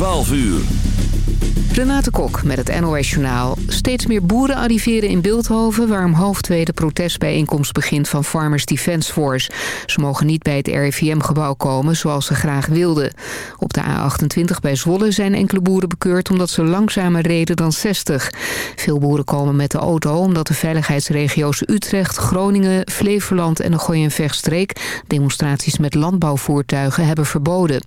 12 uur. Renate Kok met het NOS Journaal. Steeds meer boeren arriveren in Beeldhoven... waar om half twee de protestbijeenkomst begint van Farmers Defence Force. Ze mogen niet bij het RIVM-gebouw komen zoals ze graag wilden. Op de A28 bij Zwolle zijn enkele boeren bekeurd... omdat ze langzamer reden dan 60. Veel boeren komen met de auto omdat de veiligheidsregio's Utrecht, Groningen... Flevoland en de Gooi- en Vechtstreek... demonstraties met landbouwvoertuigen hebben verboden.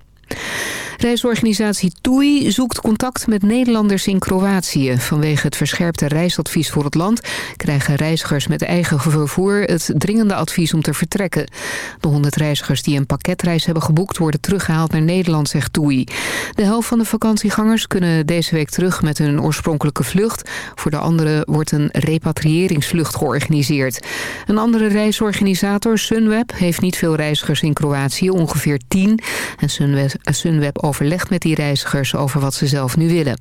Reisorganisatie TUI zoekt contact met Nederlanders in Kroatië. Vanwege het verscherpte reisadvies voor het land... krijgen reizigers met eigen vervoer het dringende advies om te vertrekken. De 100 reizigers die een pakketreis hebben geboekt... worden teruggehaald naar Nederland, zegt TUI. De helft van de vakantiegangers kunnen deze week terug met hun oorspronkelijke vlucht. Voor de anderen wordt een repatriëringsvlucht georganiseerd. Een andere reisorganisator, Sunweb, heeft niet veel reizigers in Kroatië, ongeveer 10. En Sunweb, Sunweb overlegt met die reizigers over wat ze zelf nu willen.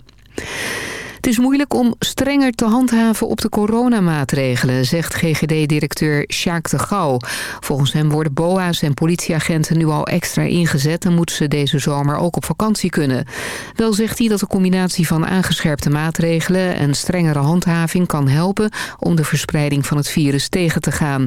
Het is moeilijk om strenger te handhaven op de coronamaatregelen, zegt GGD-directeur Sjaak de Gouw. Volgens hem worden BOA's en politieagenten nu al extra ingezet en moeten ze deze zomer ook op vakantie kunnen. Wel zegt hij dat de combinatie van aangescherpte maatregelen en strengere handhaving kan helpen om de verspreiding van het virus tegen te gaan.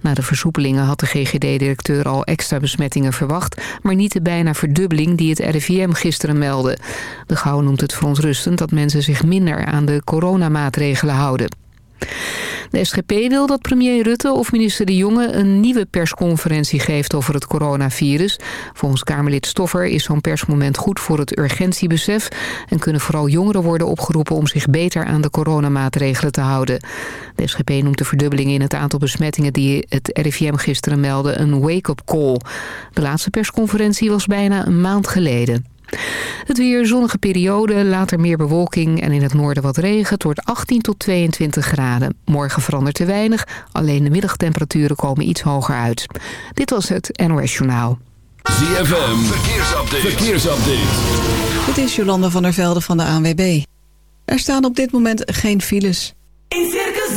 Na de versoepelingen had de GGD-directeur al extra besmettingen verwacht, maar niet de bijna verdubbeling die het RIVM gisteren meldde. De Gouw noemt het verontrustend dat mensen zich minder aan de coronamaatregelen houden. De SGP wil dat premier Rutte of minister De Jonge een nieuwe persconferentie geeft over het coronavirus. Volgens Kamerlid Stoffer is zo'n persmoment goed voor het urgentiebesef en kunnen vooral jongeren worden opgeroepen om zich beter aan de coronamaatregelen te houden. De SGP noemt de verdubbeling in het aantal besmettingen die het RIVM gisteren meldde een wake-up call. De laatste persconferentie was bijna een maand geleden. Het weer zonnige periode, later meer bewolking en in het noorden wat regen. Het wordt 18 tot 22 graden. Morgen verandert te weinig, alleen de middagtemperaturen komen iets hoger uit. Dit was het NOS Journaal. ZFM, verkeersupdate. verkeersupdate. Dit is Jolanda van der Velde van de ANWB. Er staan op dit moment geen files. In Circus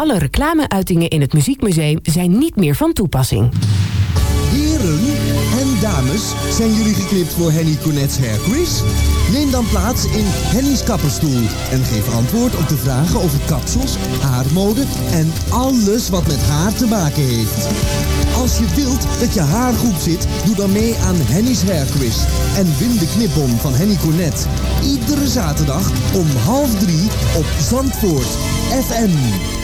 Alle reclameuitingen in het Muziekmuseum zijn niet meer van toepassing. Heren en dames, zijn jullie geknipt voor Henny Connets Hairquiz? Neem dan plaats in Henny's kapperstoel en geef antwoord op de vragen over kapsels, haarmode en alles wat met haar te maken heeft. Als je wilt dat je haar goed zit, doe dan mee aan Henny's Hairquiz en win de knipbon van Henny Cornet. Iedere zaterdag om half drie op Zandvoort FM.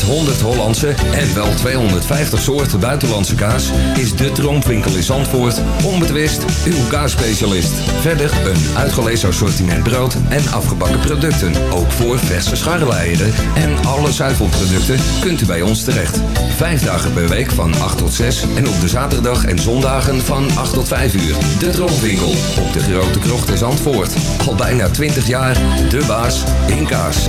Met 100 Hollandse en wel 250 soorten buitenlandse kaas is de Troomwinkel in Zandvoort onbetwist uw kaasspecialist. Verder een uitgelezen assortiment brood en afgebakken producten. Ook voor verse scharreleien en alle zuivelproducten kunt u bij ons terecht. Vijf dagen per week van 8 tot 6 en op de zaterdag en zondagen van 8 tot 5 uur. De Troomwinkel op de Grote Krocht in Zandvoort. Al bijna 20 jaar de baas in kaas.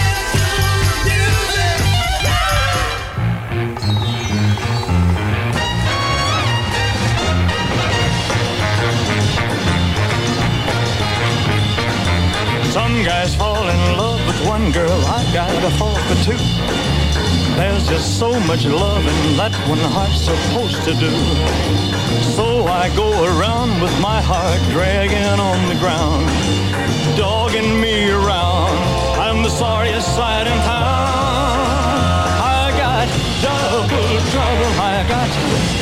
Some guys fall in love with one girl, I gotta fall for two. There's just so much loving that one heart's supposed to do. So I go around with my heart dragging on the ground, dogging me around. I'm the sorriest sight in town. I got double trouble, I got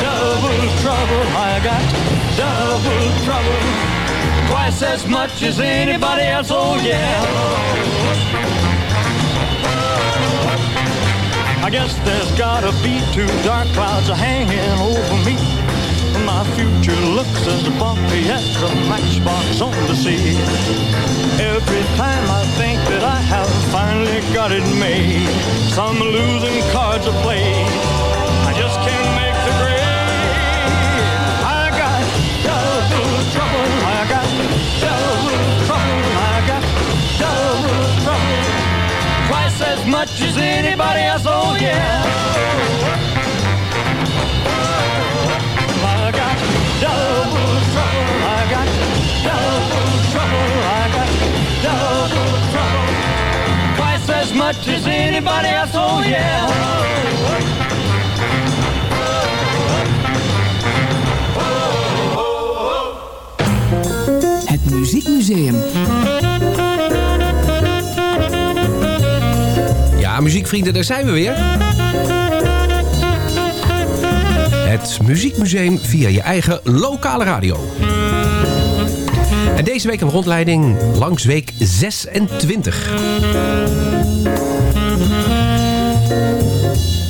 double trouble, I got double trouble twice as much as anybody else, oh yeah. I guess there's gotta be two dark clouds hanging over me. My future looks as bumpy as a matchbox on the sea. Every time I think that I have finally got it made, some losing cards are played. I just can't double trouble. I got double trouble. Twice as much as anybody else. Oh yeah. I got double trouble. I got double trouble. I got double trouble. Twice as much as anybody else. Oh yeah. Muziekmuseum. Ja, muziekvrienden, daar zijn we weer. Het Muziekmuseum via je eigen lokale radio. En deze week een rondleiding langs week 26.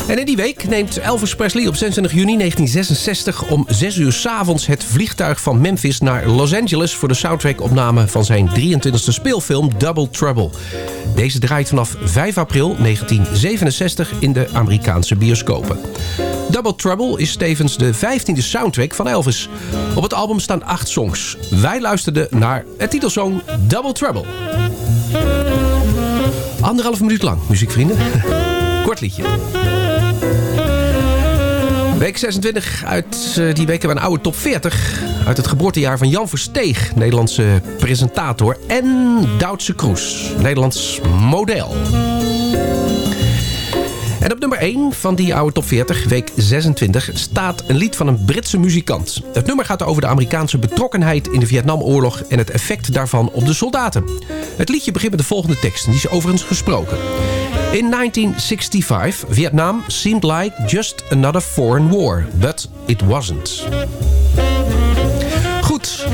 En in die week neemt Elvis Presley op 26 juni 1966 om 6 uur 's avonds het vliegtuig van Memphis naar Los Angeles voor de soundtrack-opname van zijn 23e speelfilm Double Trouble. Deze draait vanaf 5 april 1967 in de Amerikaanse bioscopen. Double Trouble is tevens de 15e soundtrack van Elvis. Op het album staan 8 songs. Wij luisterden naar het titelsong Double Trouble. Anderhalf minuut lang, muziekvrienden. Kort liedje. Week 26 uit eh, die week hebben we een oude top 40. Uit het geboortejaar van Jan Versteeg, Nederlandse presentator. En Duitse Kroes, Nederlands model. En op nummer 1 van die oude top 40, week 26, staat een lied van een Britse muzikant. Het nummer gaat over de Amerikaanse betrokkenheid in de Vietnamoorlog en het effect daarvan op de soldaten. Het liedje begint met de volgende tekst, en die is overigens gesproken. In 1965, Vietnam seemed like just another foreign war, but it wasn't. Goed.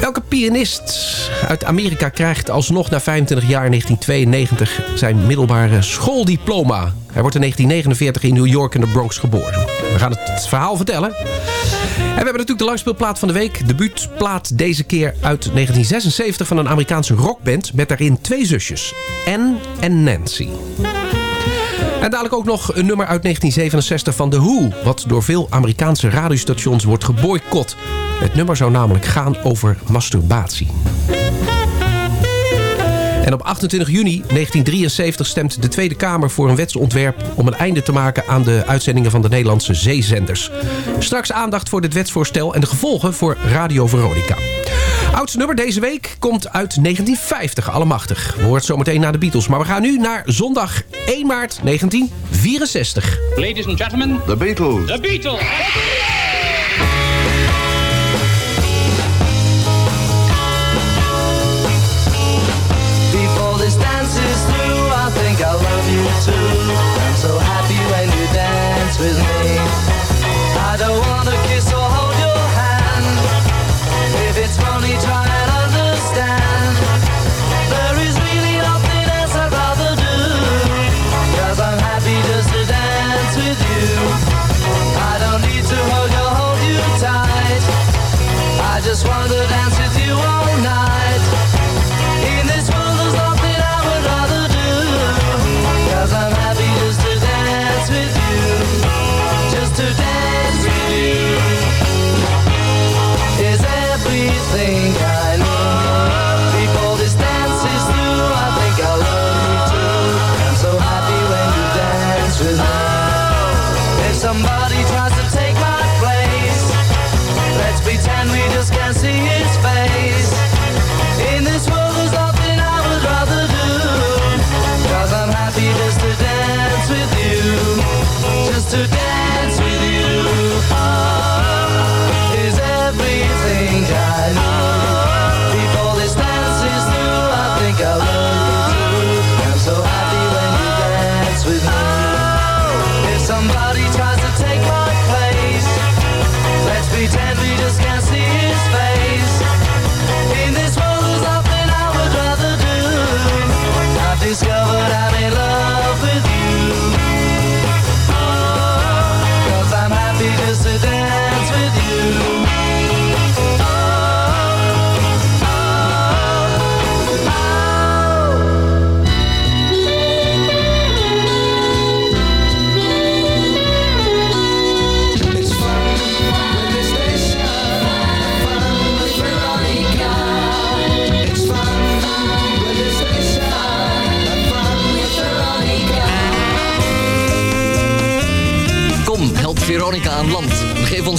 Welke pianist uit Amerika krijgt alsnog na 25 jaar in 1992 zijn middelbare schooldiploma? Hij wordt in 1949 in New York in de Bronx geboren. We gaan het verhaal vertellen. En we hebben natuurlijk de langspeelplaat van de week. Debuutplaat deze keer uit 1976 van een Amerikaanse rockband... met daarin twee zusjes, Anne en Nancy. En dadelijk ook nog een nummer uit 1967 van The Who... wat door veel Amerikaanse radiostations wordt geboycott. Het nummer zou namelijk gaan over masturbatie. En op 28 juni 1973 stemt de Tweede Kamer voor een wetsontwerp... om een einde te maken aan de uitzendingen van de Nederlandse zeezenders. Straks aandacht voor dit wetsvoorstel en de gevolgen voor Radio Veronica. Oudste nummer deze week komt uit 1950, allemachtig. We horen het zometeen naar de Beatles. Maar we gaan nu naar zondag 1 maart 1964. Ladies and gentlemen, The Beatles. the Beatles. Before too. I'm so happy when you dance with me. I don't wanna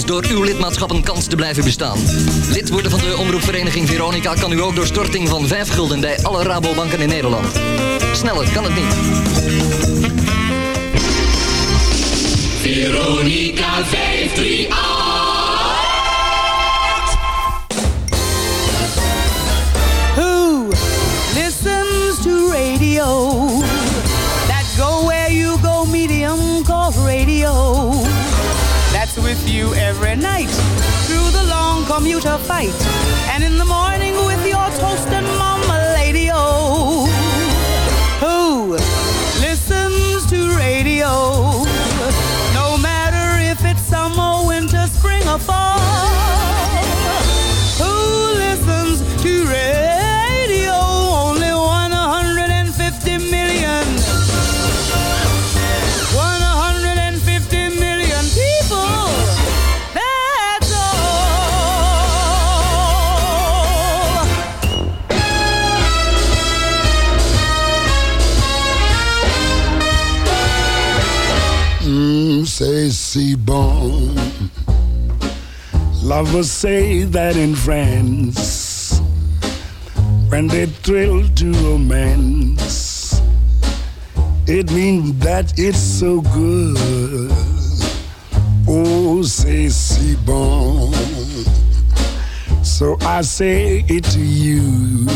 door uw lidmaatschap een kans te blijven bestaan. Lid worden van de Omroepvereniging Veronica kan u ook door storting van 5 gulden bij alle Rabobanken in Nederland. Sneller kan het niet. Veronica 538. You every night through the long commuter fight, and in the morning with your toast and mama lady. Oh, who listens to radio? No matter if it's summer, winter, spring, or fall. Lovers say that in France, when they thrill to romance, it means that it's so good. Oh, say, see, bon. So I say it to you,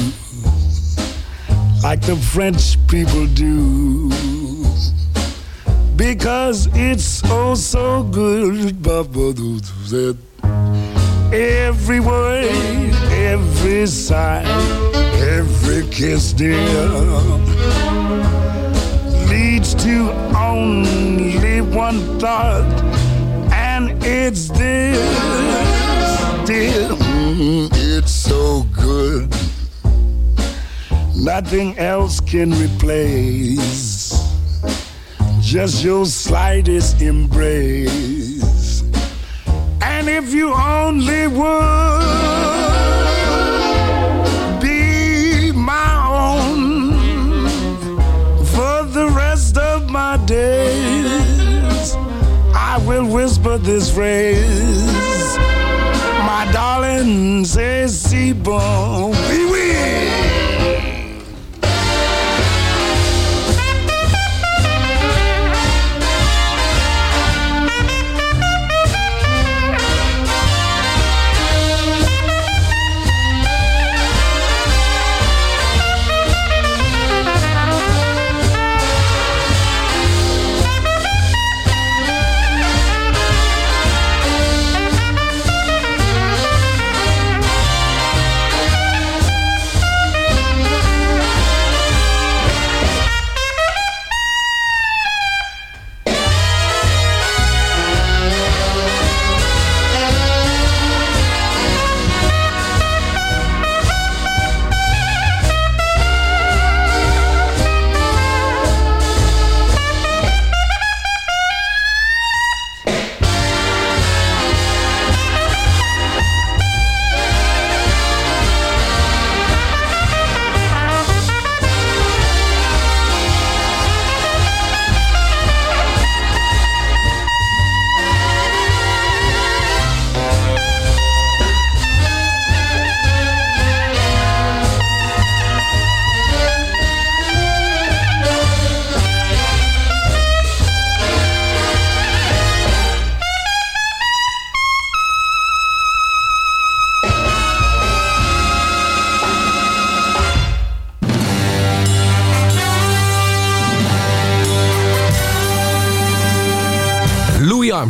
like the French people do because it's oh so good. Every word, every sigh, every kiss, dear, leads to only one thought, and it's this, dear. Mm, it's so good. Nothing else can replace just your slightest embrace. And if you only would be my own for the rest of my days, I will whisper this phrase. My darling, si bon,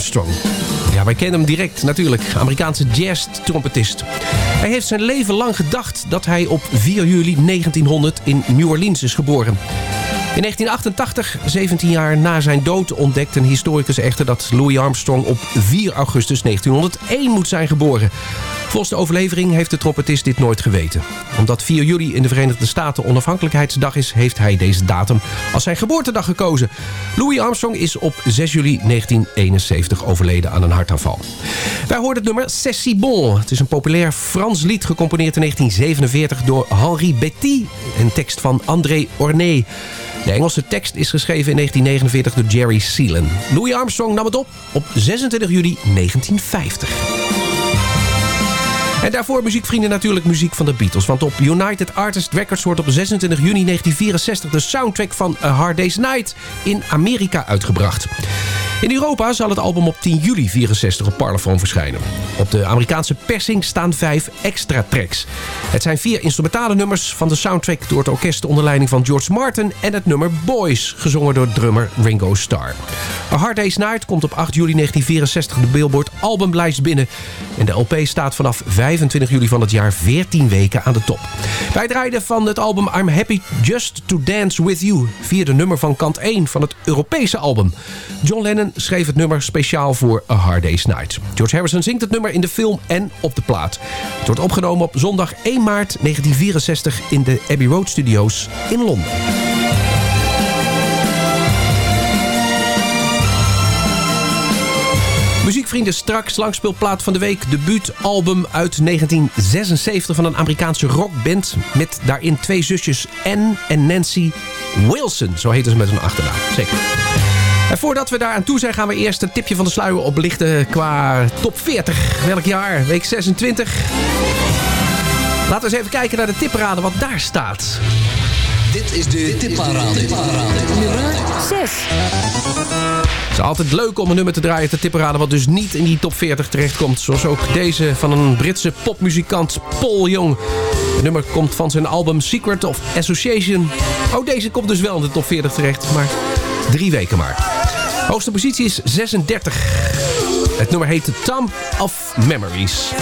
Armstrong. Ja, wij kennen hem direct natuurlijk. Amerikaanse jazz-trompetist. Hij heeft zijn leven lang gedacht dat hij op 4 juli 1900 in New Orleans is geboren. In 1988, 17 jaar na zijn dood, ontdekte een historicus echter dat Louis Armstrong op 4 augustus 1901 moet zijn geboren. Volgens de overlevering heeft de trompetist dit nooit geweten. Omdat 4 juli in de Verenigde Staten onafhankelijkheidsdag is... heeft hij deze datum als zijn geboortedag gekozen. Louis Armstrong is op 6 juli 1971 overleden aan een hartaanval. Wij hoorden het nummer C'est si bon. Het is een populair Frans lied gecomponeerd in 1947 door Henri Betty. Een tekst van André Orné. De Engelse tekst is geschreven in 1949 door Jerry Seelan. Louis Armstrong nam het op op 26 juli 1950. En daarvoor muziekvrienden natuurlijk muziek van de Beatles. Want op United Artists Records wordt op 26 juni 1964 de soundtrack van A Hard Day's Night in Amerika uitgebracht. In Europa zal het album op 10 juli 64 op Parlophone verschijnen. Op de Amerikaanse persing staan vijf extra tracks. Het zijn vier instrumentale nummers van de soundtrack door het orkest onder leiding van George Martin en het nummer Boys, gezongen door drummer Ringo Starr. A Hard Day's Night komt op 8 juli 1964 de Billboard albumlijst binnen. En de LP staat vanaf 25 juli van het jaar 14 weken aan de top. Wij draaiden van het album I'm Happy Just to Dance With You, vierde nummer van kant 1 van het Europese album. John Lennon schreef het nummer speciaal voor A Hard Day's Night. George Harrison zingt het nummer in de film en op de plaat. Het wordt opgenomen op zondag 1 maart 1964 in de Abbey Road Studios in Londen. Muziekvrienden straks langspeelplaat van de week. Debuutalbum uit 1976 van een Amerikaanse rockband. Met daarin twee zusjes Anne en Nancy Wilson. Zo heten ze met hun achternaam. Zeker. En voordat we daar aan toe zijn gaan we eerst een tipje van de sluier oplichten qua top 40. Welk jaar? Week 26. Laten we eens even kijken naar de tipperaden wat daar staat. Dit is de tipparade. Nummer 6. Het is altijd leuk om een nummer te draaien te tipperaden... wat dus niet in die top 40 terechtkomt. Zoals ook deze van een Britse popmuzikant Paul Young. Het nummer komt van zijn album Secret of Association. Oh, deze komt dus wel in de top 40 terecht. Maar drie weken maar. Hoogste positie is 36. Het nummer heet The Tomb of Memories.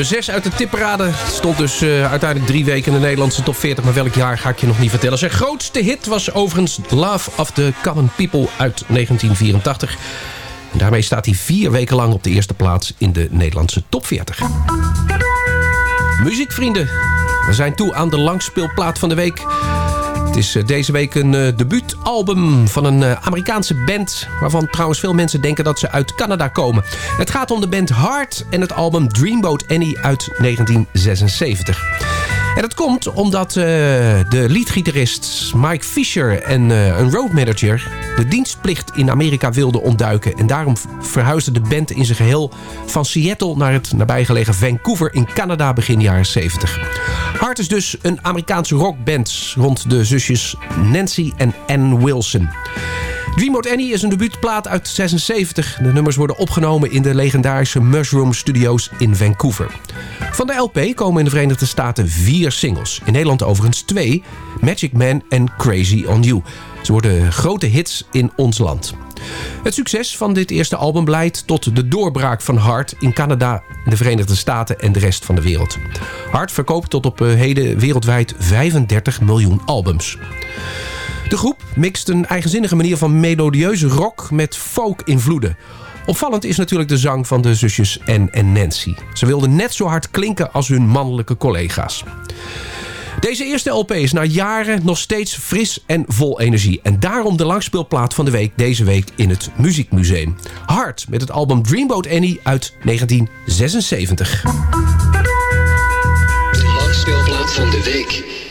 Nummer 6 uit de tipparade stond dus uh, uiteindelijk drie weken in de Nederlandse top 40. Maar welk jaar ga ik je nog niet vertellen. Zijn grootste hit was overigens Love of the Common People uit 1984. En daarmee staat hij vier weken lang op de eerste plaats in de Nederlandse top 40. Muziekvrienden, we zijn toe aan de langspeelplaat van de week. Het is eh, deze week een uh, debuutalbum van een uh, Amerikaanse band... waarvan trouwens veel mensen denken dat ze uit Canada komen. Het gaat om de band Heart en het album Dreamboat Annie uit 1976. En dat komt omdat uh, de leadgitarist Mike Fisher en uh, een roadmanager... de dienstplicht in Amerika wilden ontduiken. En daarom verhuisde de band in zijn geheel van Seattle... naar het nabijgelegen Vancouver in Canada begin jaren 70. Hart is dus een Amerikaanse rockband rond de zusjes Nancy en Ann Wilson. Dreamboat Annie is een debuutplaat uit 76. De nummers worden opgenomen in de legendarische Mushroom Studios in Vancouver. Van de LP komen in de Verenigde Staten vier singles. In Nederland overigens twee, Magic Man en Crazy On You. Ze worden grote hits in ons land. Het succes van dit eerste album leidt tot de doorbraak van Hart in Canada, de Verenigde Staten en de rest van de wereld. Hart verkoopt tot op heden wereldwijd 35 miljoen albums. De groep mixt een eigenzinnige manier van melodieuze rock met folk-invloeden. Opvallend is natuurlijk de zang van de zusjes Anne en Nancy. Ze wilden net zo hard klinken als hun mannelijke collega's. Deze eerste LP is na jaren nog steeds fris en vol energie. En daarom de langspeelplaat van de week deze week in het Muziekmuseum. Hard met het album Dreamboat Annie uit 1976. De langspeelplaat van de week.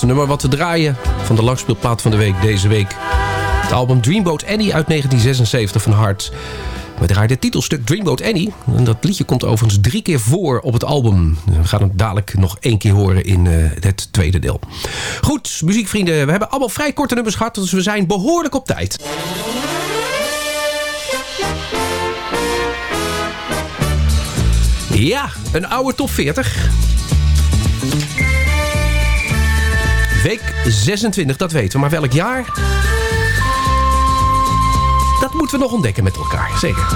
Eerste nummer wat te draaien van de langspeelplaat van de week deze week. Het album Dreamboat Annie uit 1976 van Hart. We draaien het titelstuk Dreamboat Annie. En dat liedje komt overigens drie keer voor op het album. We gaan het dadelijk nog één keer horen in uh, het tweede deel. Goed, muziekvrienden. We hebben allemaal vrij korte nummers gehad. Dus we zijn behoorlijk op tijd. Ja, een oude top 40. Week 26, dat weten we. Maar welk jaar? Dat moeten we nog ontdekken met elkaar, zeker.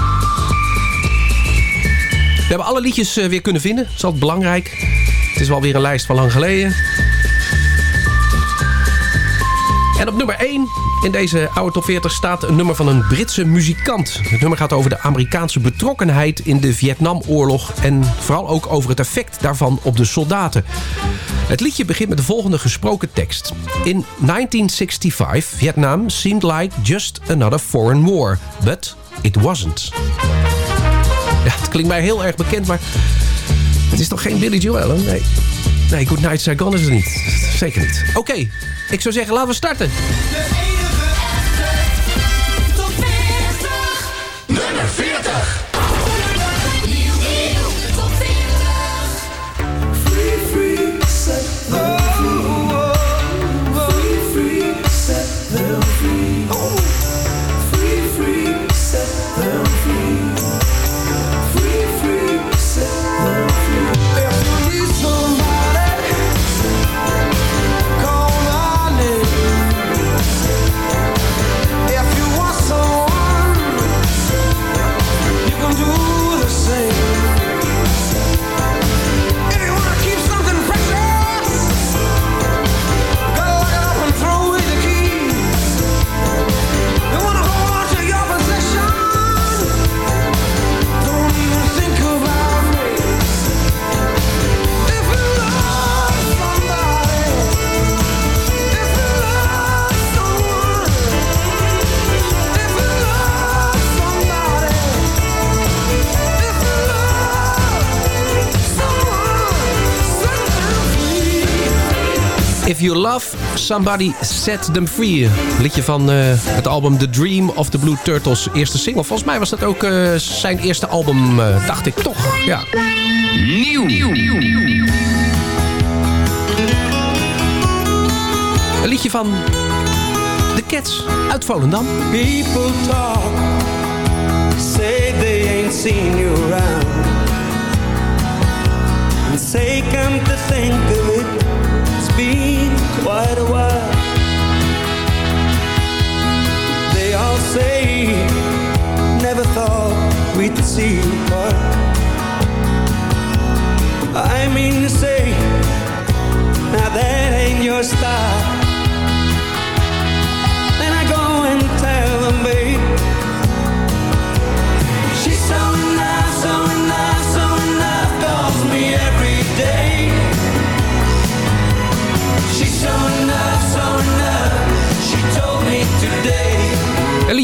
We hebben alle liedjes eh, weer kunnen vinden. Dat is altijd belangrijk. Het is wel weer een lijst van lang geleden. En op nummer 1 in deze oude top 40 staat een nummer van een Britse muzikant. Het nummer gaat over de Amerikaanse betrokkenheid in de Vietnamoorlog... en vooral ook over het effect daarvan op de soldaten. Het liedje begint met de volgende gesproken tekst. In 1965, Vietnam seemed like just another foreign war. But it wasn't. Ja, het klinkt mij heel erg bekend, maar... Het is toch geen Billy Joel, hè? Nee. Nee, Good Night Saigon is het niet. Zeker niet. Oké, ik zou zeggen, laten we starten. If You Love Somebody, Set Them Free. Liedje van eh, het album The Dream of the Blue Turtles. Eerste single. Volgens mij was dat ook eh, zijn eerste album, eh, dacht ik toch. Ja. Nieuw. Een liedje van The Cats uit Volendam. People talk, say they ain't seen you around. And say, come to think of it, it's been quite a while. They all say, never thought we'd see you part. I mean to say, now that ain't your style.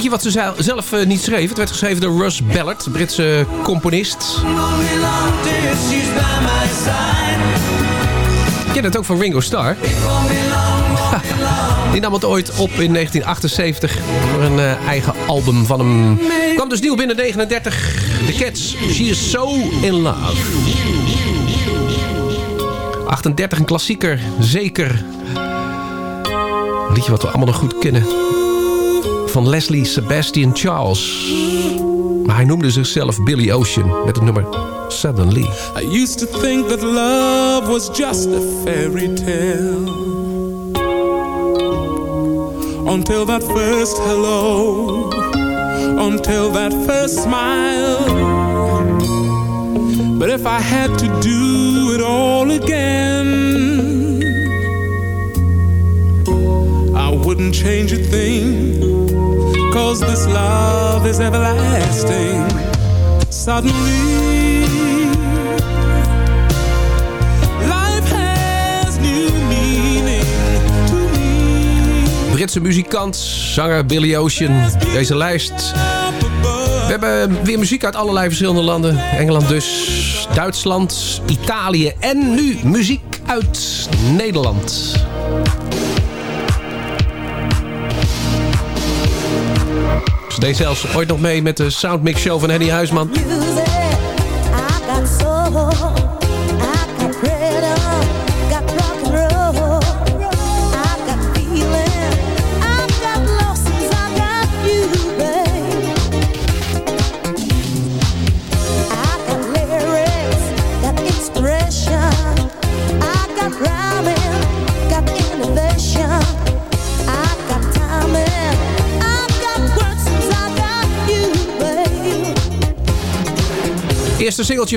Liedje wat ze zel- zelf eh, niet schreef. Het werd geschreven door Russ Ballard, Britse componist. Ik ken het ook van Ringo Starr. Die nam het ooit op in 1978 voor een eh, eigen album van hem. Kwam dus nieuw binnen 39. The Cats, She is So In Love. 38, een klassieker, zeker. Een liedje wat we allemaal nog goed kennen. Van Leslie Sebastian Charles. Maar hij noemde zichzelf Billy Ocean met het nummer Suddenly. I used to think that love was just a fairy tale. Until that first hello, until that first smile. But if I had to do it all again, I wouldn't change a thing. This love is everlasting. Suddenly, life has new meaning to me. Britse muzikant, zanger Billy Ocean. Deze lijst. We hebben weer muziek uit allerlei verschillende landen. Engeland dus, Duitsland, Italië en nu muziek uit Nederland. Deed zelfs ooit nog mee met de Soundmix Show van Henny Huisman.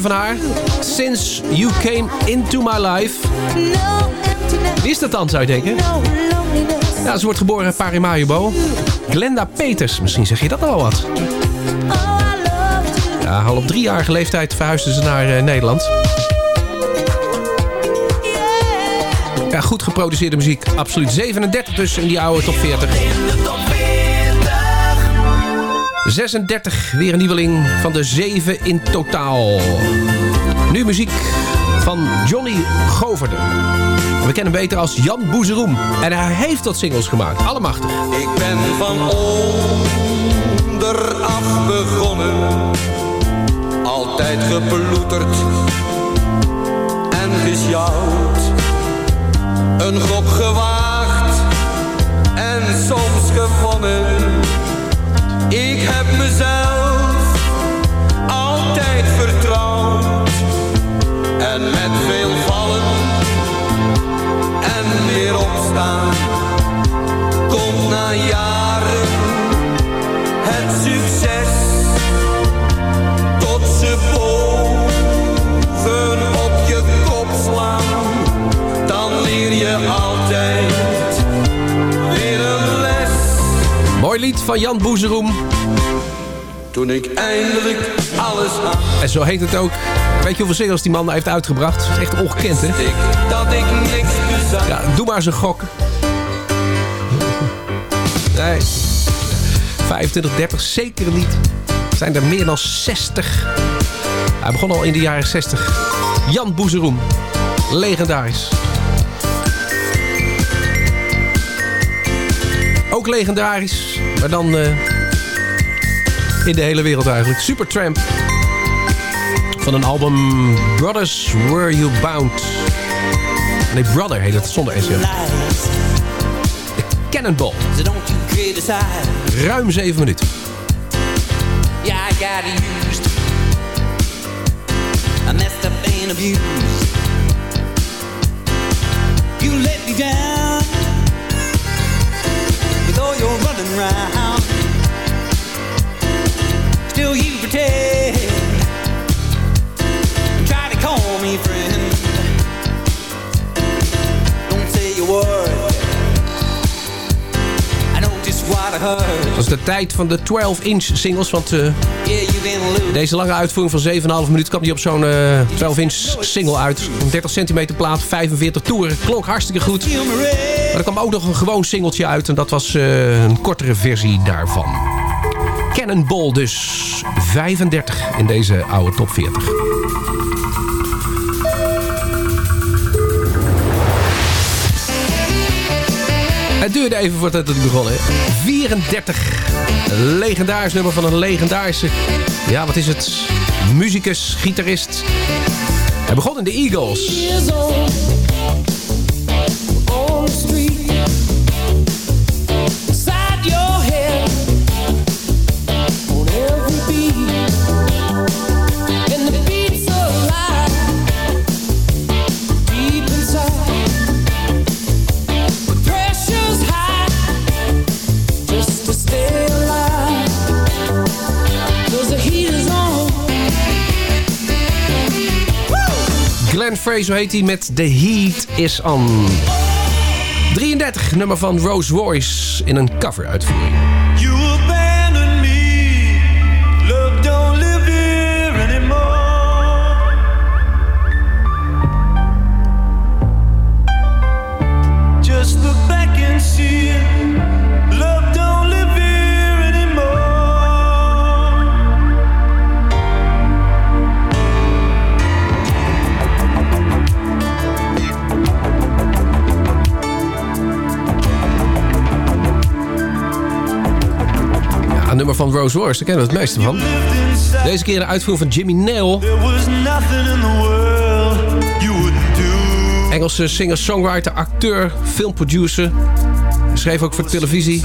Van haar. Since You Came Into My Life. Wie is dat dan, zou je denken? Ja, ze wordt geboren in Paramaribo. Glenda Peters, misschien zeg je dat al wat. Ja, al op driejarige leeftijd verhuisde ze naar eh, Nederland. Ja, goed geproduceerde muziek. Absoluut 37 dus in die oude top 40. 36, weer een nieuweling van de 7 in totaal. Nu muziek van Johnny Goverde. We kennen hem beter als Jan Boezeroem. En hij heeft dat singles gemaakt. Allemachtig. Ik ben van onderaf begonnen, altijd geploeterd en gesjouwd. Een gok gewaagd lied van Jan Boezeroem. Toen ik eindelijk alles aan. En zo heet het ook. Weet je hoeveel singles die man heeft uitgebracht? Dat is echt ongekend, hè? Dat ik niks bezat. Ja, doe maar eens een gok. Nee. 25, 30, zeker niet. Zijn er meer dan 60. Hij begon al in de jaren 60. Jan Boezeroem. Legendarisch. Ook legendarisch. Maar dan eh, in de hele wereld eigenlijk. Supertramp. Van een album Brothers Were You Bound. Nee, Brother heet het zonder S. ja. De Cannonball. Ruim 7 minuten. Yeah, I got used. I messed up and abused. Dat is de tijd van de 12-inch singles. Want eh, loose. deze lange uitvoering van 7,5 minuten kwam die op zo'n eh, 12-inch single uit. Een 30 centimeter plaat, 45 toeren. Klonk hartstikke goed. Maar er kwam ook nog een gewoon singeltje uit. En dat was eh, een kortere versie daarvan. Cannonball dus. 35 in deze oude top 40. Het duurde even voordat het begon, hè. 34. Een legendarisch nummer van een legendarische... Ja, wat is het? Muzikus, gitarist. Hij begon in de Eagles. Frey, zo heet hij, met The Heat is On. 33, nummer van Rose Royce in een cover een nummer van Rose Royce, daar kennen we het meeste van. Deze keer de uitvoering van Jimmy Nail. Engelse singer-songwriter, acteur, filmproducer. Schreef ook voor televisie.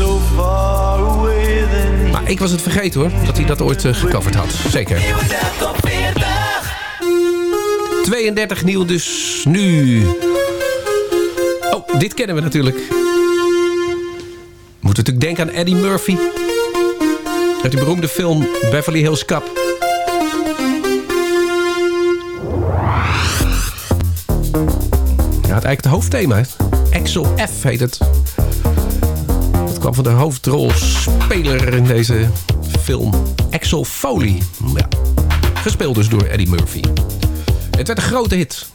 Maar ik was het vergeten hoor, dat hij dat ooit eh, gecoverd had. Zeker. 32 nieuw dus nu. Oh, dit kennen we natuurlijk. We moeten natuurlijk denken aan Eddie Murphy. Uit die beroemde film Beverly Hills Cop. Ja, het eigenlijk het hoofdthema. Axel F heet het. Het kwam van de hoofdrolspeler in deze film. Axel Foley. Ja. Gespeeld dus door Eddie Murphy. Het werd een grote hit.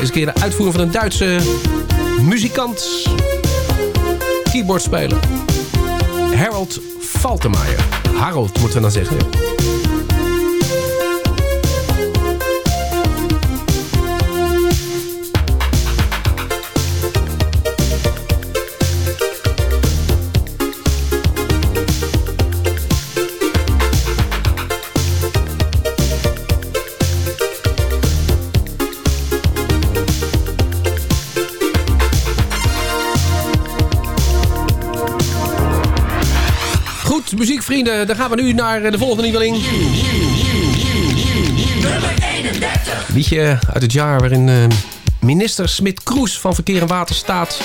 Deze keer de uitvoering van een Duitse muzikant. Keyboardspeler. Harold Harold moeten we dan zeggen. Dan gaan we nu naar eh, de volgende nieuweling. Liedje uit het jaar waarin eh, minister Smit Kroes van Verkeer en Waterstaat...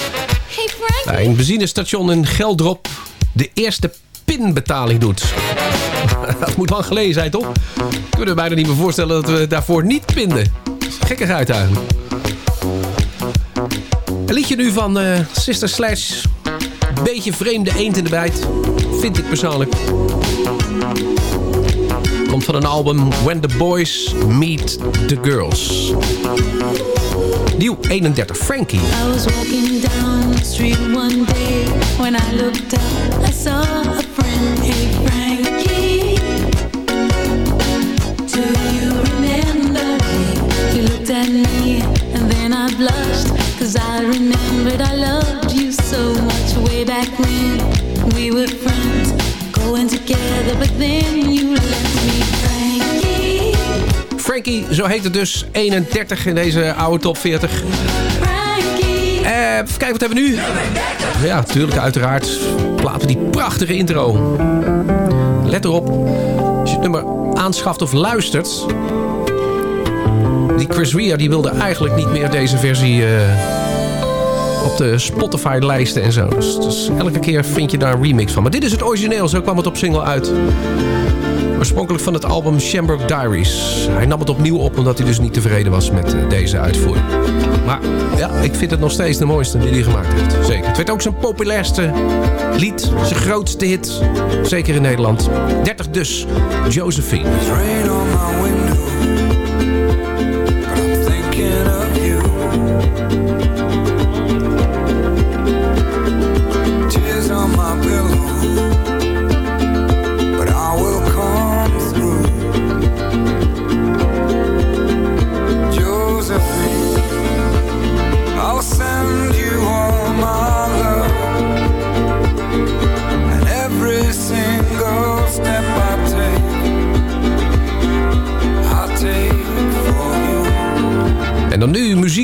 bij een benzinestation in Geldrop de eerste pinbetaling doet. Dat moet lang geleden zijn, toch? Kunnen we bijna niet meer voorstellen dat we daarvoor niet pinden. Gekkigheid eigenlijk. Een liedje nu van eh, Sister Slash. Beetje vreemde eend in de bijt. Vind ik persoonlijk. Komt van een album When the Boys Meet the Girls. Nieuw 31, Frankie. I was walking down street one day when I looked up, I saw Frankie, zo heet het dus. 31 in deze oude top 40. Eh, even kijken, wat hebben we nu? Ja, natuurlijk, uiteraard. Platen die prachtige intro. Let erop, als je het nummer aanschaft of luistert... Die Chris Rea die wilde eigenlijk niet meer deze versie eh, op de Spotify-lijsten en zo. Dus, dus elke keer vind je daar een remix van. Maar dit is het origineel, zo kwam het op single uit. Oorspronkelijk van het album Shamrock Diaries. Hij nam het opnieuw op omdat hij dus niet tevreden was met eh, deze uitvoering. Maar ja, ik vind het nog steeds de mooiste die hij gemaakt heeft. Zeker. Het werd ook zijn populairste lied, zijn grootste hit. Zeker in Nederland. 30 dus, Josephine.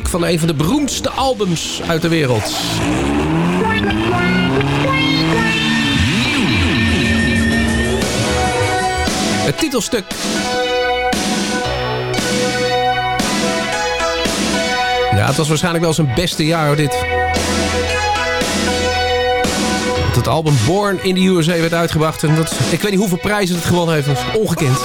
Van een van de beroemdste albums uit de wereld. Het titelstuk. Ja, het was waarschijnlijk wel zijn beste jaar, dit. Dat het album Born in the USA werd uitgebracht. En dat, ik weet niet hoeveel prijzen het gewonnen heeft. Is ongekend.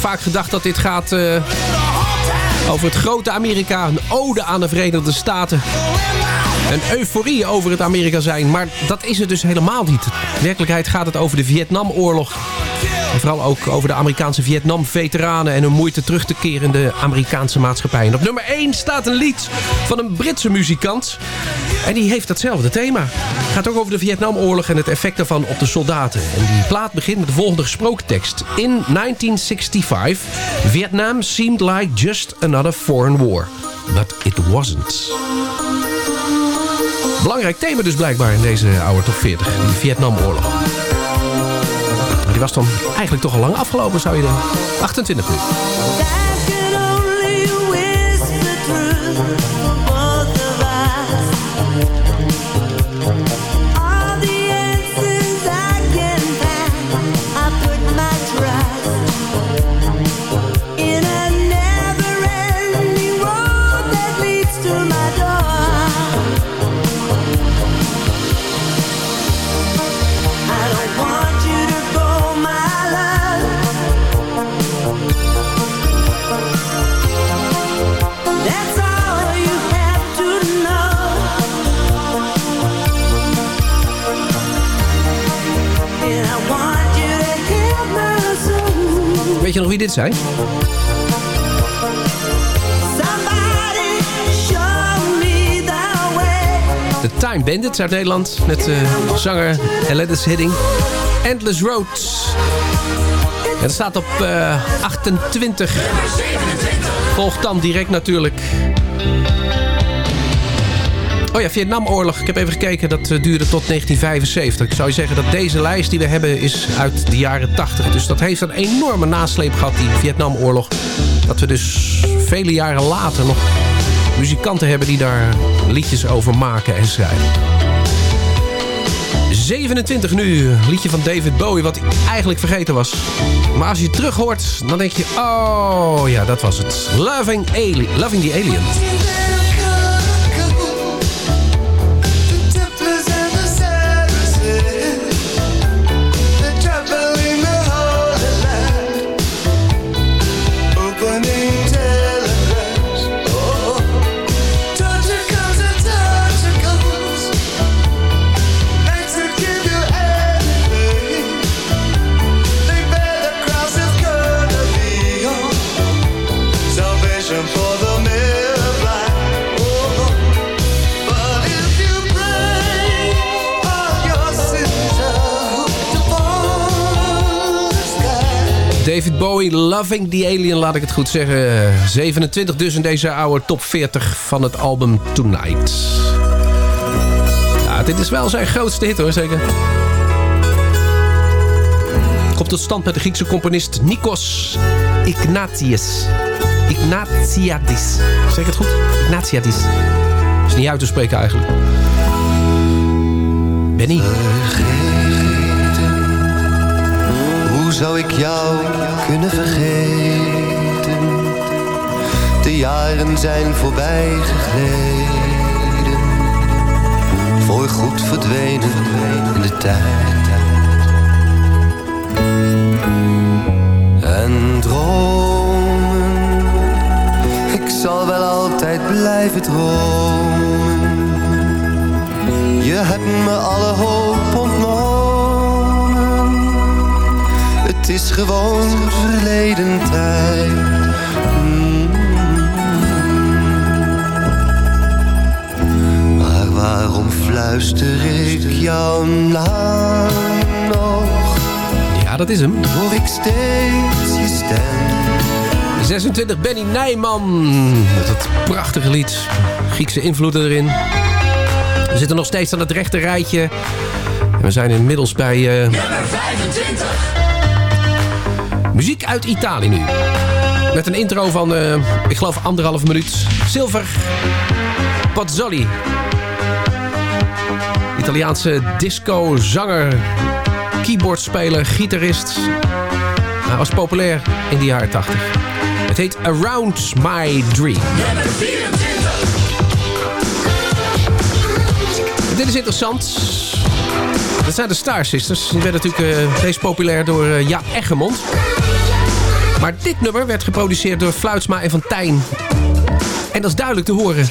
Vaak gedacht dat dit gaat eh, over het grote Amerika. Een ode aan de Verenigde Staten. Een euforie over het Amerika zijn. Maar dat is het dus helemaal niet. In werkelijkheid gaat het over de Vietnamoorlog. En vooral ook over de Amerikaanse Vietnam-veteranen... en hun moeite terug te keren in de Amerikaanse maatschappij. En op nummer 1 staat een lied van een Britse muzikant. En die heeft datzelfde thema. Het gaat ook over de Vietnamoorlog en het effect daarvan op de soldaten. En die plaat begint met de volgende gesproken tekst. In 1965, Vietnam seemed like just another foreign war. But it wasn't. Belangrijk thema dus blijkbaar in deze oude top 40. Die Vietnamoorlog. Maar die was dan eigenlijk toch al lang afgelopen, zou je denken. 28 minuten. Zijn? De Time Bandits uit Nederland. Met eh, zanger Aladdin Hidding. Endless Road. En het staat op eh, 28. Volgt dan direct natuurlijk. Oh ja, Vietnamoorlog. Ik heb even gekeken. Dat eh, duurde tot 1975. Ik zou je zeggen dat deze lijst die we hebben is uit de jaren 80. Dus dat heeft een enorme nasleep gehad, die Vietnamoorlog. Dat we dus vele jaren later nog muzikanten hebben die daar liedjes over maken en schrijven. 27 nu, liedje van David Bowie, wat eigenlijk vergeten was. Maar als je het terug hoort, dan denk je, oh ja, dat was het. Loving, Loving the Alien. David Bowie, Loving the Alien, laat ik het goed zeggen. 27 dus in deze oude top 40 van het album Tonight. Ja, dit is wel zijn grootste hit hoor, zeker. Komt tot stand met de Griekse componist Nikos Ignatius. Ignatiadis. Zeg ik het goed? Ignatiadis. Is niet uit te spreken eigenlijk. Benny. Hoe zou ik jou kunnen vergeten? De jaren zijn voorbij gegleden. Voor goed verdwenen in de tijd. En dromen, ik zal wel altijd blijven dromen. Je hebt me alle hoop ontnomen. Het is gewoon verleden tijd. Mm. Maar waarom fluister ik jouw naam nog? Ja, dat is hem. Hoor ik steeds je stem. 26 Benny Nijman. Met dat prachtige lied. Griekse invloeden erin. We zitten nog steeds aan het rechte rijtje. En we zijn inmiddels bij... eh, muziek uit Italië nu. Met een intro van, eh, ik geloof, anderhalf minuut. Silver Pozzoli. Italiaanse disco-zanger, keyboardspeler, gitarist. Hij was populair in de jaren 80. Het heet Around My Dream. Dit is interessant. Dat zijn de Star Sisters. Die werden natuurlijk uh, populair door uh, Ja Eggermond. Maar dit nummer werd geproduceerd door Fluitsma en Van Tijn. En dat is duidelijk te horen.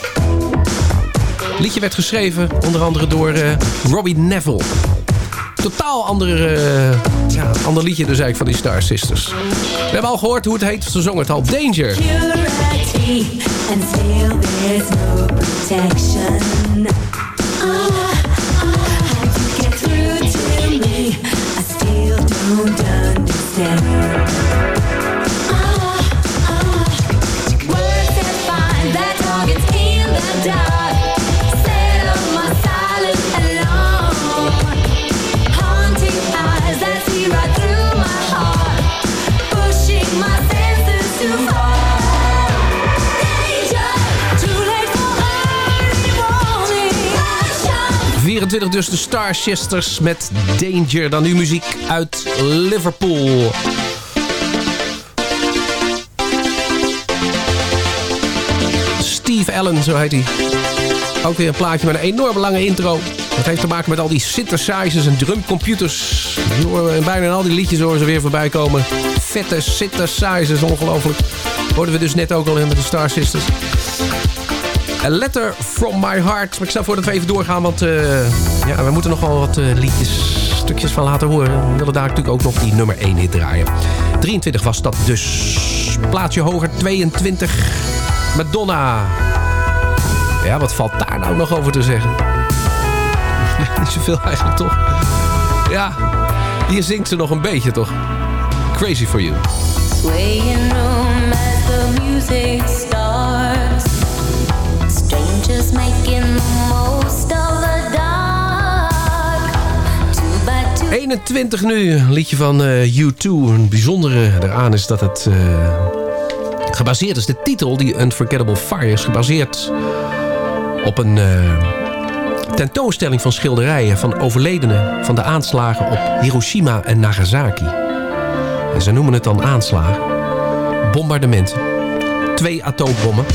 Het liedje werd geschreven onder andere door uh, Robbie Neville. Totaal ander, uh, ja, ander liedje dus eigenlijk van die Star Sisters. We hebben al gehoord hoe het heet. Ze zongen het al. Danger. Purity 25 dus de Star Sisters met Danger. Dan nu muziek uit Liverpool. Steve Allen, zo heet hij. Ook weer een plaatje met een enorm lange intro. Dat heeft te maken met al die synthesizers en drumcomputers. En bijna al die liedjes horen ze weer voorbij komen. Vette synthesizers, ongelooflijk. Hoorden we dus net ook al in met de Star Sisters. A Letter From My Heart. Maar ik stel voor dat we even doorgaan, want eh, ja, we moeten nog wel wat eh, liedjes, stukjes van laten horen. We willen daar natuurlijk ook nog die nummer 1 hit draaien. 23 was dat dus. Plaatsje hoger, 22. Madonna. Ja, wat valt daar nou nog over te zeggen? Niet zoveel eigenlijk, toch? Ja, Hier zingt ze nog een beetje, toch? Crazy for you. Swaying room as the music 21 nu, liedje van eh, U2. Een bijzondere eraan is dat het eh, gebaseerd is. De titel, die Unforgettable Fire, is gebaseerd op een eh, tentoonstelling van schilderijen... van overledenen van de aanslagen op Hiroshima en Nagasaki. En ze noemen het dan aanslagen. Bombardementen. Twee atoombommen.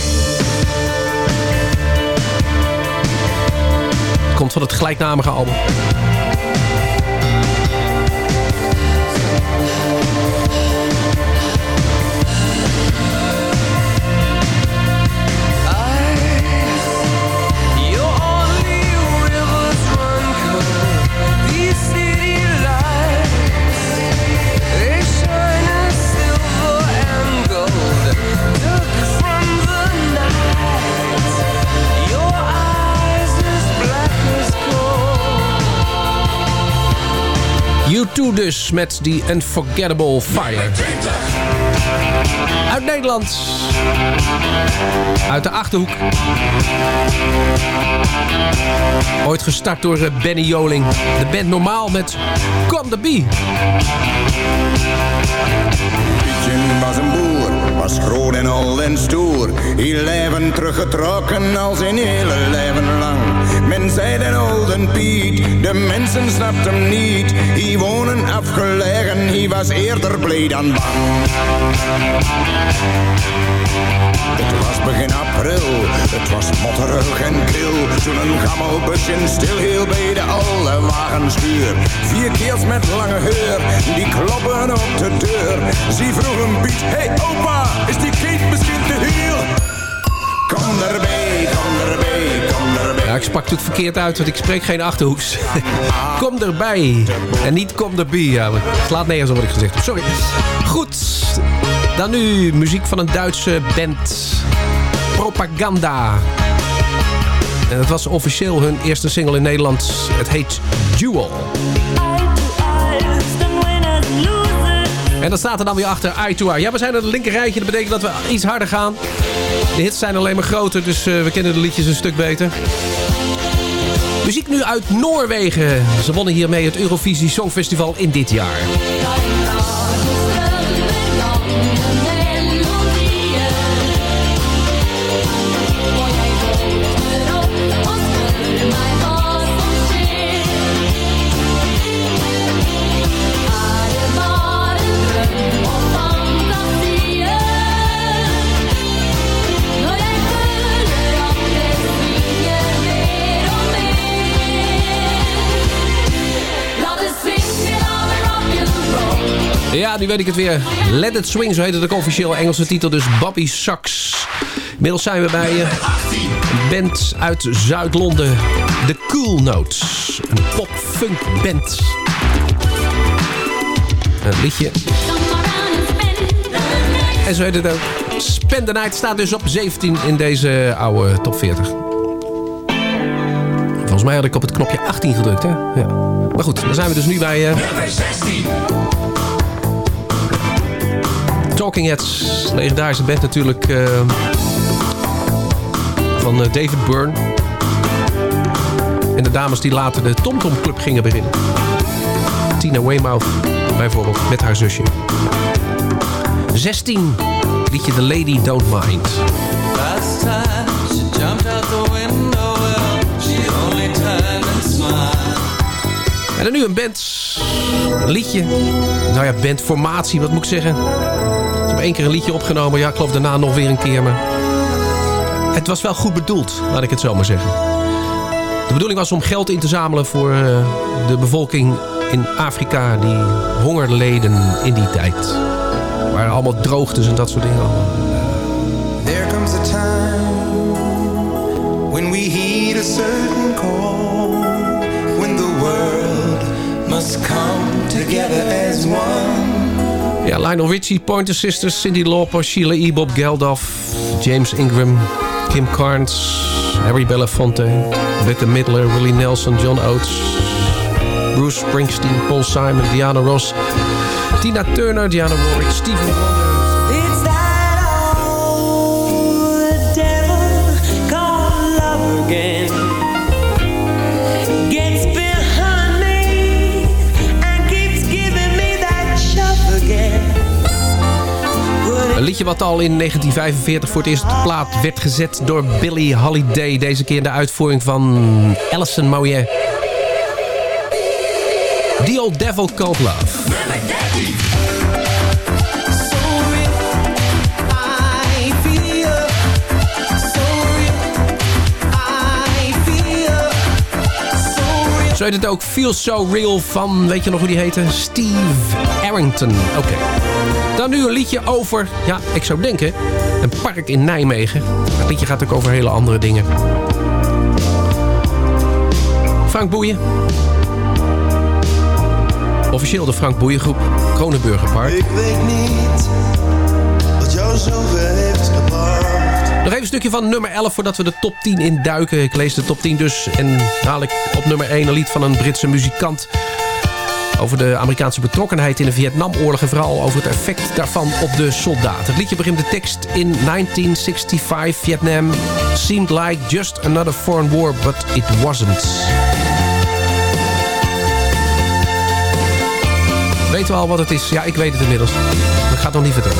Komt van het gelijknamige album. U2 dus met die Unforgettable Fire. Uit Nederland. Uit de Achterhoek. Ooit gestart door eh, Benny Joling. De band normaal met Come the Bee. Pietje was een boer, was groot en al en stoer. Heel leven teruggetrokken al zijn hele leven lang. Men zei den olden Piet, de mensen snapten hem niet. Hij wonen afgelegen, hij was eerder blij dan bang. Het was begin april, het was motterig en kil. Toen een gammel busje stil heel bij de oude wagenschuur. Vier keers met lange heur, die kloppen op de deur. Zie vroeg een Piet, hey opa, is die kind misschien te heel? Kom erbij, kom erbij, kom erbij. Ja, ik sprak natuurlijk verkeerd uit, want ik spreek geen Achterhoeks. kom erbij. En niet kom erbij. Ja, het slaat nergens op wat ik gezegd heb. Sorry. Goed. Dan nu muziek van een Duitse band. Propaganda. En dat was officieel hun eerste single in Nederland. Het heet Duel. En dat staat er dan weer achter Eye to Eye. Ja, we zijn aan het linker rijtje. Dat betekent dat we iets harder gaan. De hits zijn alleen maar groter, dus eh, we kennen de liedjes een stuk beter. Muziek nu uit Noorwegen. Ze wonnen hiermee het Eurovisie Songfestival in dit jaar. Ja, nu weet ik het weer. Let It Swing, zo heet het ook officieel. Engelse titel dus Bobby Sachs. Inmiddels zijn we bij. Een band uit Zuid-Londen. The Cool Notes. Een pop-funk band. Een liedje. En zo heet het ook. Spend the Night staat dus op 17 in deze oude top 40. Volgens mij had ik op het knopje 18 gedrukt, hè? Ja. Maar goed, dan zijn we dus nu bij... eh, Talking Heads, legendarische band natuurlijk eh, van eh, David Byrne. En de dames die later de Tom Tom Club gingen beginnen. Tina Weymouth bijvoorbeeld, met haar zusje. 16, liedje The Lady Don't Mind. Last time she jumped out the window, well, she only turned. En dan nu een band, liedje. Nou ja, bandformatie, wat moet ik zeggen? Ze hebben één keer een liedje opgenomen. Ja, ik geloof daarna nog weer een keer. Maar het was wel goed bedoeld, laat ik het zo maar zeggen. De bedoeling was om geld in te zamelen voor eh, de bevolking in Afrika... die honger leden in die tijd. Waren allemaal droogtes en dat soort dingen. allemaal. There comes a time when we heed a certain call, come together as one. Ja, Lionel Richie, Pointer Sisters, Cindy Lauper, Sheila E. Bob Geldof, James Ingram, Kim Carnes, Harry Belafonte, Bette Midler, Willie Nelson, John Oates, Bruce Springsteen, Paul Simon, Diana Ross, Tina Turner, Diana Warwick, Stevie Wonder. Liedje wat al in 1945 voor het eerst op de plaat werd gezet door Billie Holiday. Deze keer de uitvoering van Alison Moyet. The Old Devil Called Love. Zo heet het ook Feel So Real van, weet je nog hoe die heette? Steve Arrington. Oké. Dan nu een liedje over, ja, ik zou denken, een park in Nijmegen. Het liedje gaat ook over hele andere dingen. Frank Boeien. Officieel de Frank Boeien groep, Kronenburgerpark. Ik weet niet wat jou zo heeft gebracht. Nog even een stukje van nummer 11 voordat we de top 10 induiken. Ik lees de top 10 dus en haal ik op nummer 1 een lied van een Britse muzikant... over de Amerikaanse betrokkenheid in de Vietnamoorlog... en vooral over het effect daarvan op de soldaten. Het liedje begint de tekst in 1965. Vietnam seemed like just another foreign war, but it wasn't. Weten we al wat het is? Ja, ik weet het inmiddels. Maar ik ga het nog niet vertellen.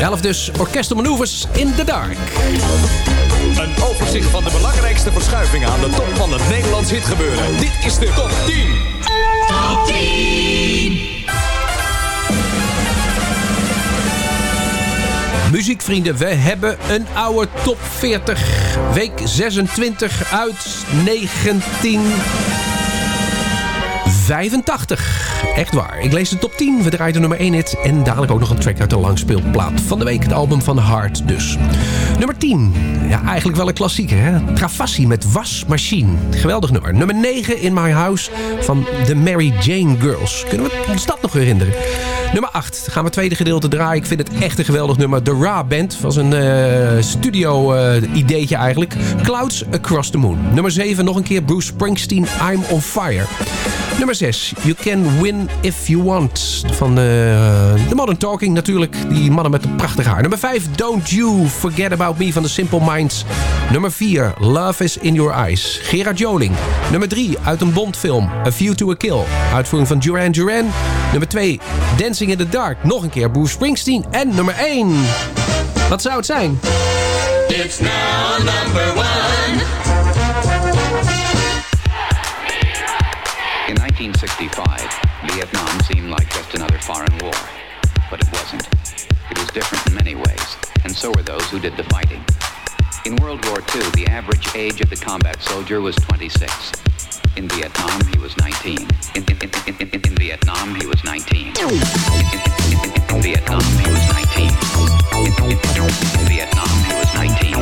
Elf dus, Orchestral in the Dark. Overzicht van de belangrijkste verschuivingen aan de top van het Nederlands hitgebeuren. Dit is de top 10. Top 10. Muziekvrienden, we hebben een oude top 40. Week 26 uit 1985. Echt waar. Ik lees de top 10. We draaien de nummer 1 hit. En dadelijk ook nog een track uit de langspeelplaat van de week. Het album van Hart dus. Nummer 10. Ja, eigenlijk wel een klassieker. Hè? Travassi met Wasmachine. Geweldig nummer. Nummer 9 in My House van de Mary Jane Girls. Kunnen we ons dat nog herinneren? Nummer 8 gaan we het tweede gedeelte draaien. Ik vind het echt een geweldig nummer. The Ra Band was een eh, studio eh, eigenlijk. Clouds Across the Moon. Nummer 7 nog een keer Bruce Springsteen I'm on Fire. Nummer 6. You Can Win If You Want. Van eh, de uh, Modern Talking natuurlijk. Die mannen met de prachtige haar. Nummer 5. Don't You Forget About Me van the Simple Minds. Nummer 4. Love Is In Your Eyes. Gerard Joling. Nummer 3. Uit een Bondfilm. A View To A Kill. Uitvoering van Duran Duran. Nummer 2. Dancing In The Dark. Nog een keer Bruce Springsteen. En nummer 1. Wat zou het zijn? It's now number 1. 1965, Vietnam seemed like just another foreign war. But it wasn't. It was different in many ways, and so were those who did the fighting. In World War II, the average age of the combat soldier was 26. In Vietnam, he was 19. In, in, in, in, Vietnam, he was 19. In, Vietnam, he was 19. In, Vietnam, he was 19.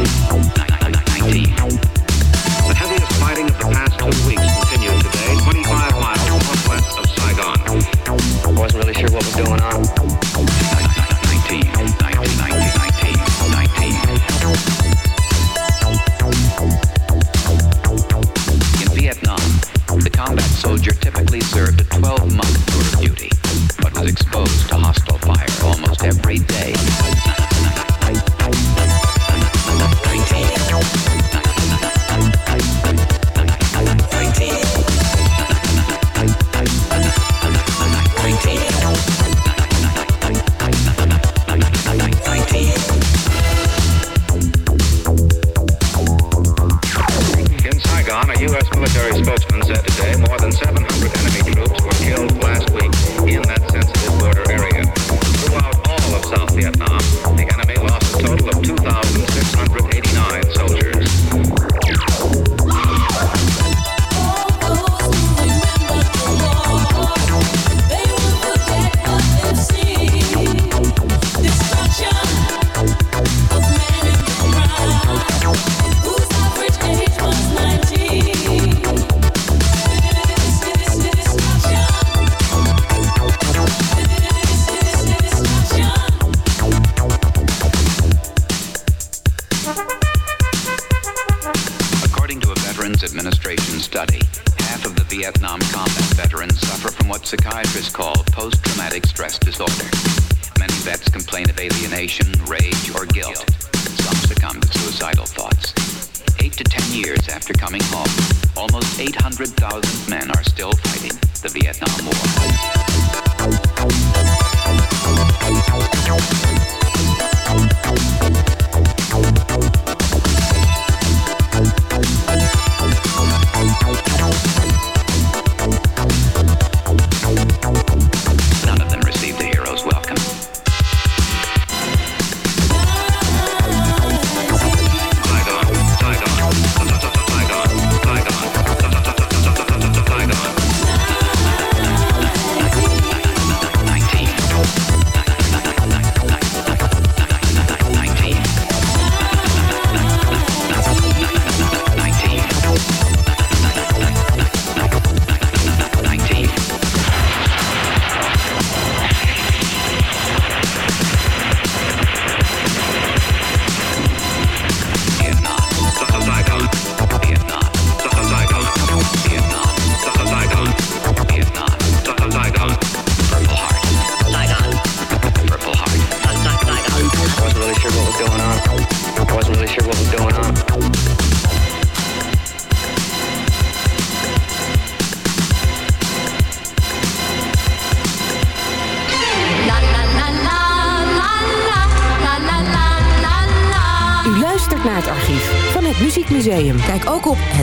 Ni- ni- 19. The heaviest fighting of the past two weeks continued today, 25 miles. Wasn't really sure what was going on. 19, 19, 19, 19, 19. In Vietnam, the combat soldier typically served a 12-month tour of duty, but was exposed to hostile fire almost every day.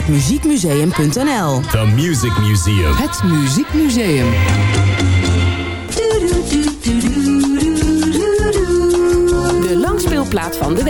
het muziekmuseum.nl. The Music Museum. Het Muziekmuseum. De langspeelplaat van de week.